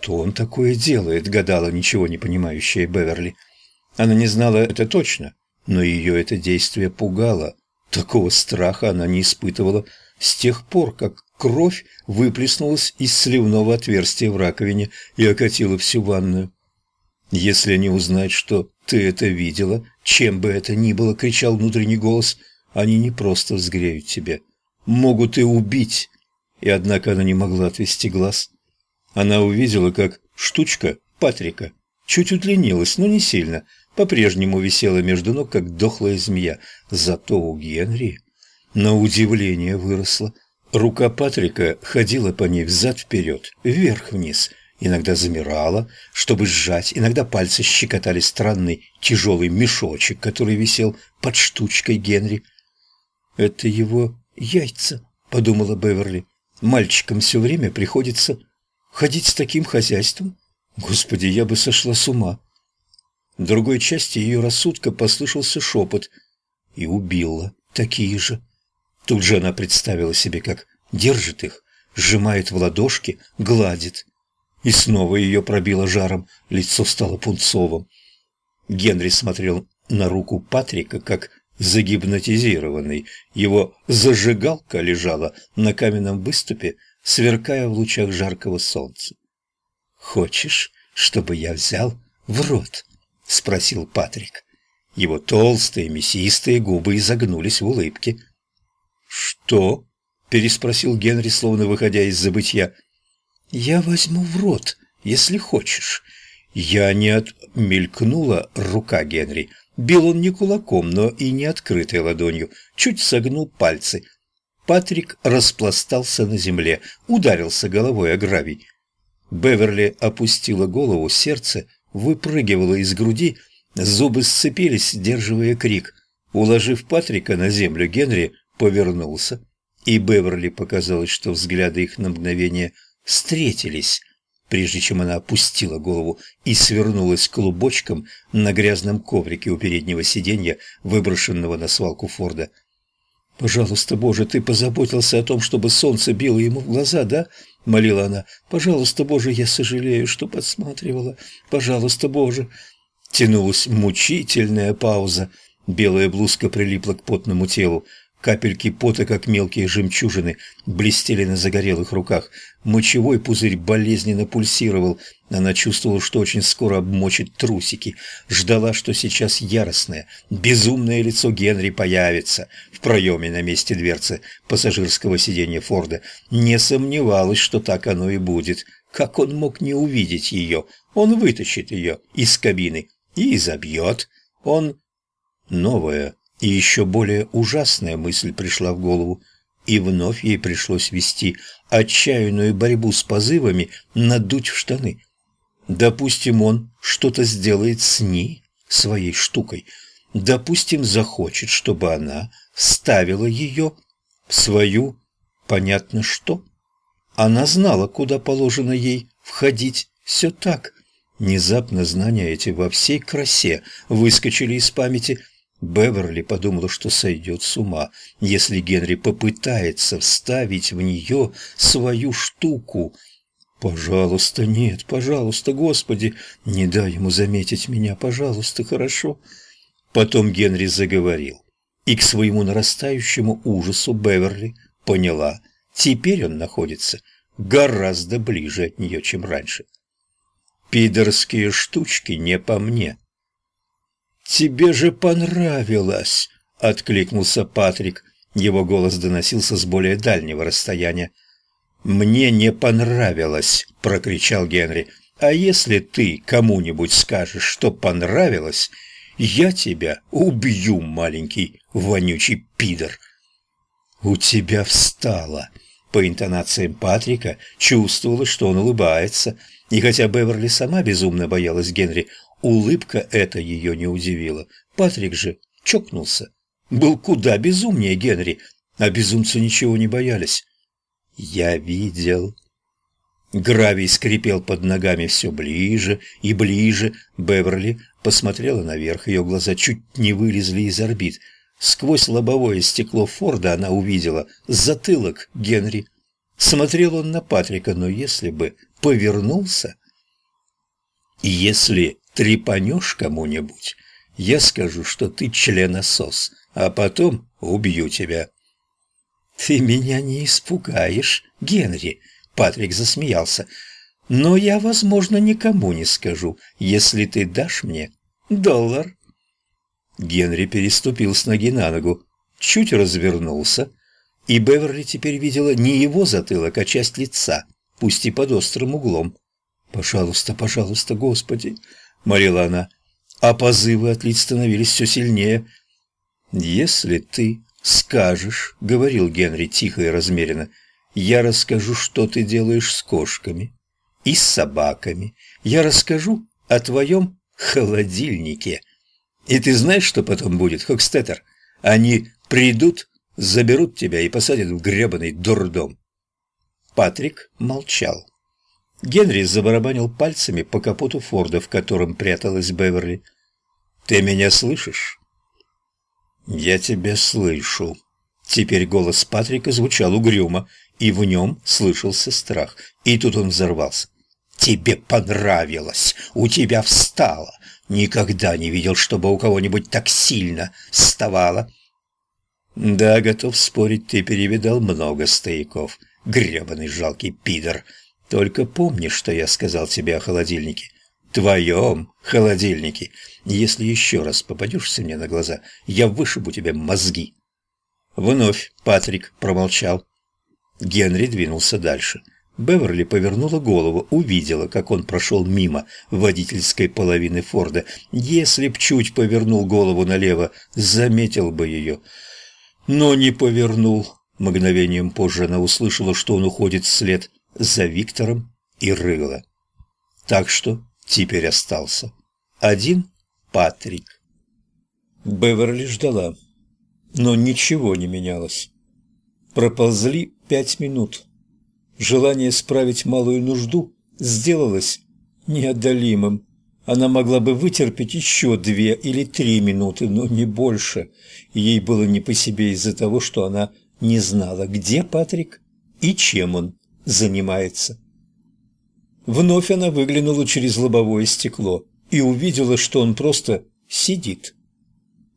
Что он такое делает, гадала ничего не понимающая Беверли. Она не знала это точно, но ее это действие пугало. Такого страха она не испытывала с тех пор, как кровь выплеснулась из сливного отверстия в раковине и окатила всю ванную. «Если не узнать, что ты это видела, чем бы это ни было», — кричал внутренний голос, — «они не просто взгреют тебя, могут и убить». И однако она не могла отвести глаз. Она увидела, как штучка Патрика чуть удлинилась, но не сильно, по-прежнему висела между ног, как дохлая змея. Зато у Генри на удивление выросла. Рука Патрика ходила по ней взад-вперед, вверх-вниз, иногда замирала, чтобы сжать, иногда пальцы щекотали странный тяжелый мешочек, который висел под штучкой Генри. «Это его яйца», — подумала Беверли. «Мальчикам все время приходится ходить с таким хозяйством. Господи, я бы сошла с ума». В другой части ее рассудка послышался шепот. «И убила такие же». Тут же она представила себе, как держит их, сжимает в ладошки, гладит. И снова ее пробило жаром, лицо стало пунцовым. Генри смотрел на руку Патрика, как загипнотизированный. Его зажигалка лежала на каменном выступе, сверкая в лучах жаркого солнца. «Хочешь, чтобы я взял в рот?» — спросил Патрик. Его толстые мясистые губы изогнулись в улыбке. «Что?» — переспросил Генри, словно выходя из забытья. «Я возьму в рот, если хочешь». Я не от... Мелькнула рука Генри. Бил он не кулаком, но и не открытой ладонью. Чуть согнул пальцы. Патрик распластался на земле, ударился головой о гравий. Беверли опустила голову, сердце выпрыгивало из груди, зубы сцепились, сдерживая крик. Уложив Патрика на землю, Генри повернулся, и Беверли показалось, что взгляды их на мгновение встретились, прежде чем она опустила голову и свернулась клубочком на грязном коврике у переднего сиденья, выброшенного на свалку Форда. «Пожалуйста, Боже, ты позаботился о том, чтобы солнце било ему в глаза, да?» — молила она. «Пожалуйста, Боже, я сожалею, что подсматривала. Пожалуйста, Боже!» Тянулась мучительная пауза. Белая блузка прилипла к потному телу. Капельки пота, как мелкие жемчужины, блестели на загорелых руках. Мочевой пузырь болезненно пульсировал. Она чувствовала, что очень скоро обмочит трусики. Ждала, что сейчас яростное, безумное лицо Генри появится в проеме на месте дверцы пассажирского сиденья Форда. Не сомневалась, что так оно и будет. Как он мог не увидеть ее? Он вытащит ее из кабины и изобьет. Он... Новое и еще более ужасная мысль пришла в голову, и вновь ей пришлось вести отчаянную борьбу с позывами надуть в штаны. Допустим, он что-то сделает с ней, своей штукой. Допустим, захочет, чтобы она вставила ее в свою, понятно что. Она знала, куда положено ей входить. Все так. Внезапно знания эти во всей красе выскочили из памяти – Беверли подумала, что сойдет с ума, если Генри попытается вставить в нее свою штуку. «Пожалуйста, нет, пожалуйста, Господи, не дай ему заметить меня, пожалуйста, хорошо?» Потом Генри заговорил, и к своему нарастающему ужасу Беверли поняла, теперь он находится гораздо ближе от нее, чем раньше. «Пидорские штучки не по мне», «Тебе же понравилось!» — откликнулся Патрик. Его голос доносился с более дальнего расстояния. «Мне не понравилось!» — прокричал Генри. «А если ты кому-нибудь скажешь, что понравилось, я тебя убью, маленький вонючий пидор!» «У тебя встало!» По интонациям Патрика чувствовалось, что он улыбается, и хотя Беверли сама безумно боялась Генри, Улыбка эта ее не удивила. Патрик же чокнулся. Был куда безумнее Генри, а безумцы ничего не боялись. «Я видел». Гравий скрипел под ногами все ближе и ближе. Беверли посмотрела наверх, ее глаза чуть не вылезли из орбит. Сквозь лобовое стекло Форда она увидела затылок Генри. Смотрел он на Патрика, но если бы повернулся, Если трепанешь кому-нибудь, я скажу, что ты членосос, а потом убью тебя». «Ты меня не испугаешь, Генри», — Патрик засмеялся. «Но я, возможно, никому не скажу, если ты дашь мне доллар». Генри переступил с ноги на ногу, чуть развернулся, и Беверли теперь видела не его затылок, а часть лица, пусть и под острым углом. «Пожалуйста, пожалуйста, Господи!» — молила она, а позывы от лиц становились все сильнее. «Если ты скажешь, — говорил Генри тихо и размеренно, — я расскажу, что ты делаешь с кошками и с собаками. Я расскажу о твоем холодильнике. И ты знаешь, что потом будет, Хокстеттер? Они придут, заберут тебя и посадят в гребаный дурдом. Патрик молчал. Генри забарабанил пальцами по капоту Форда, в котором пряталась Беверли. «Ты меня слышишь?» «Я тебя слышу». Теперь голос Патрика звучал угрюмо, и в нем слышался страх. И тут он взорвался. «Тебе понравилось! У тебя встало! Никогда не видел, чтобы у кого-нибудь так сильно вставало!» «Да, готов спорить, ты перевидал много стояков, гребаный жалкий пидор!» Только помни, что я сказал тебе о холодильнике. Твоем холодильнике. Если еще раз попадешься мне на глаза, я вышибу тебе мозги. Вновь Патрик промолчал. Генри двинулся дальше. Беверли повернула голову, увидела, как он прошел мимо водительской половины Форда. Если б чуть повернул голову налево, заметил бы ее. Но не повернул. Мгновением позже она услышала, что он уходит вслед за Виктором и Рыло. Так что теперь остался один Патрик. Беверли ждала, но ничего не менялось. Проползли пять минут. Желание справить малую нужду сделалось неодолимым. Она могла бы вытерпеть еще две или три минуты, но не больше. Ей было не по себе из-за того, что она не знала, где Патрик и чем он занимается. Вновь она выглянула через лобовое стекло и увидела, что он просто сидит.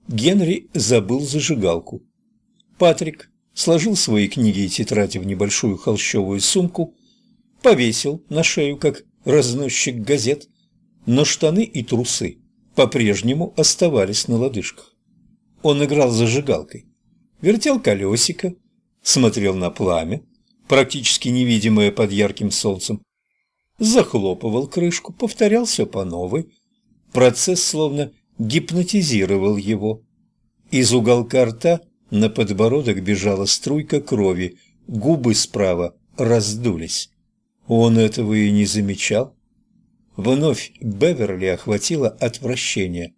Генри забыл зажигалку. Патрик сложил свои книги и тетради в небольшую холщовую сумку, повесил на шею, как разносчик газет, но штаны и трусы по-прежнему оставались на лодыжках. Он играл зажигалкой, вертел колесико, смотрел на пламя, практически невидимое под ярким солнцем. Захлопывал крышку, повторял все по новой. Процесс словно гипнотизировал его. Из уголка рта на подбородок бежала струйка крови, губы справа раздулись. Он этого и не замечал. Вновь Беверли охватило отвращение.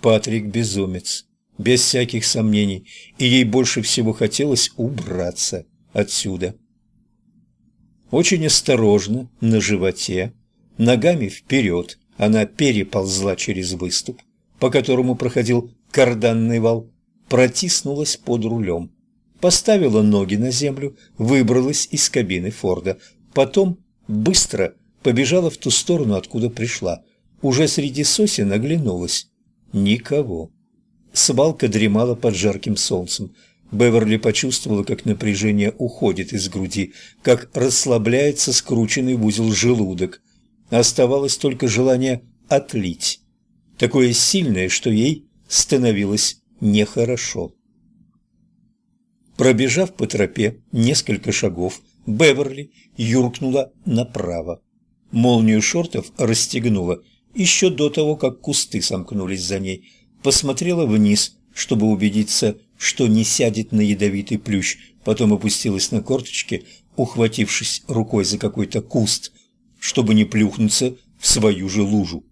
Патрик безумец, без всяких сомнений, и ей больше всего хотелось убраться отсюда. Очень осторожно, на животе, ногами вперед, она переползла через выступ, по которому проходил карданный вал, протиснулась под рулем, поставила ноги на землю, выбралась из кабины Форда, потом быстро побежала в ту сторону, откуда пришла. Уже среди сосен оглянулась. Никого. Свалка дремала под жарким солнцем. Беверли почувствовала, как напряжение уходит из груди, как расслабляется скрученный в узел желудок. Оставалось только желание отлить. Такое сильное, что ей становилось нехорошо. Пробежав по тропе несколько шагов, Беверли юркнула направо. Молнию шортов расстегнула еще до того, как кусты сомкнулись за ней. Посмотрела вниз, чтобы убедиться, что не сядет на ядовитый плющ, потом опустилась на корточки, ухватившись рукой за какой-то куст, чтобы не плюхнуться в свою же лужу.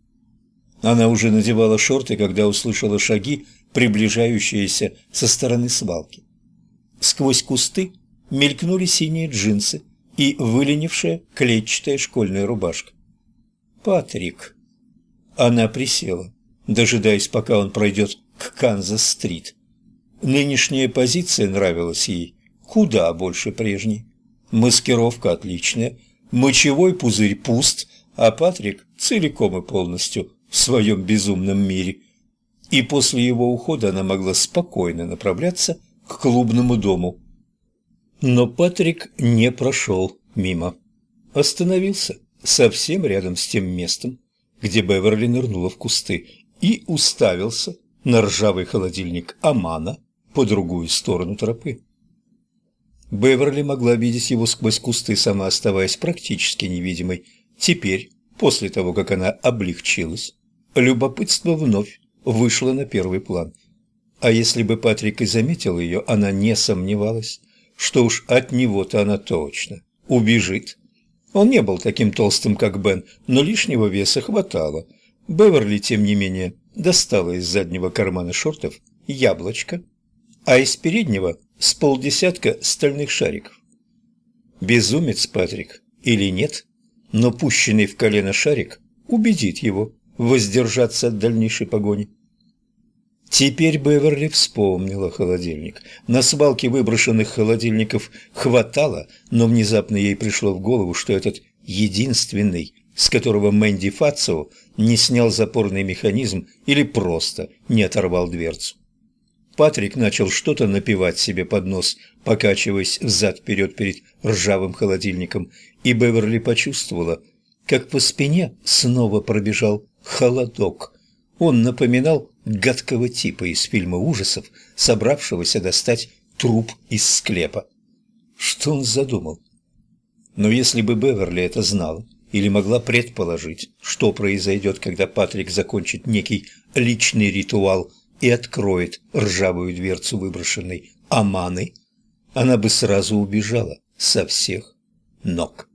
Она уже надевала шорты, когда услышала шаги, приближающиеся со стороны свалки. Сквозь кусты мелькнули синие джинсы и выленившая клетчатая школьная рубашка. «Патрик!» Она присела, дожидаясь, пока он пройдет к Канзас-стрит. Нынешняя позиция нравилась ей куда больше прежней. Маскировка отличная, мочевой пузырь пуст, а Патрик целиком и полностью в своем безумном мире. И после его ухода она могла спокойно направляться к клубному дому. Но Патрик не прошел мимо. Остановился совсем рядом с тем местом, где Беверли нырнула в кусты, и уставился на ржавый холодильник Амана по другую сторону тропы. Беверли могла видеть его сквозь кусты, сама оставаясь практически невидимой. Теперь, после того, как она облегчилась, любопытство вновь вышло на первый план. А если бы Патрик и заметил ее, она не сомневалась, что уж от него-то она точно убежит. Он не был таким толстым, как Бен, но лишнего веса хватало. Беверли, тем не менее, достала из заднего кармана шортов яблочко, а из переднего с полдесятка стальных шариков. Безумец Патрик или нет, но пущенный в колено шарик убедит его воздержаться от дальнейшей погони. Теперь Беверли вспомнила холодильник. На свалке выброшенных холодильников хватало, но внезапно ей пришло в голову, что этот единственный, с которого Мэнди Фацио не снял запорный механизм или просто не оторвал дверцу. Патрик начал что-то напевать себе под нос, покачиваясь взад-вперед перед ржавым холодильником, и Беверли почувствовала, как по спине снова пробежал холодок. Он напоминал гадкого типа из фильма ужасов, собравшегося достать труп из склепа. Что он задумал? Но если бы Беверли это знала, или могла предположить, что произойдет, когда Патрик закончит некий личный ритуал и откроет ржавую дверцу выброшенной Аманы, она бы сразу убежала со всех ног.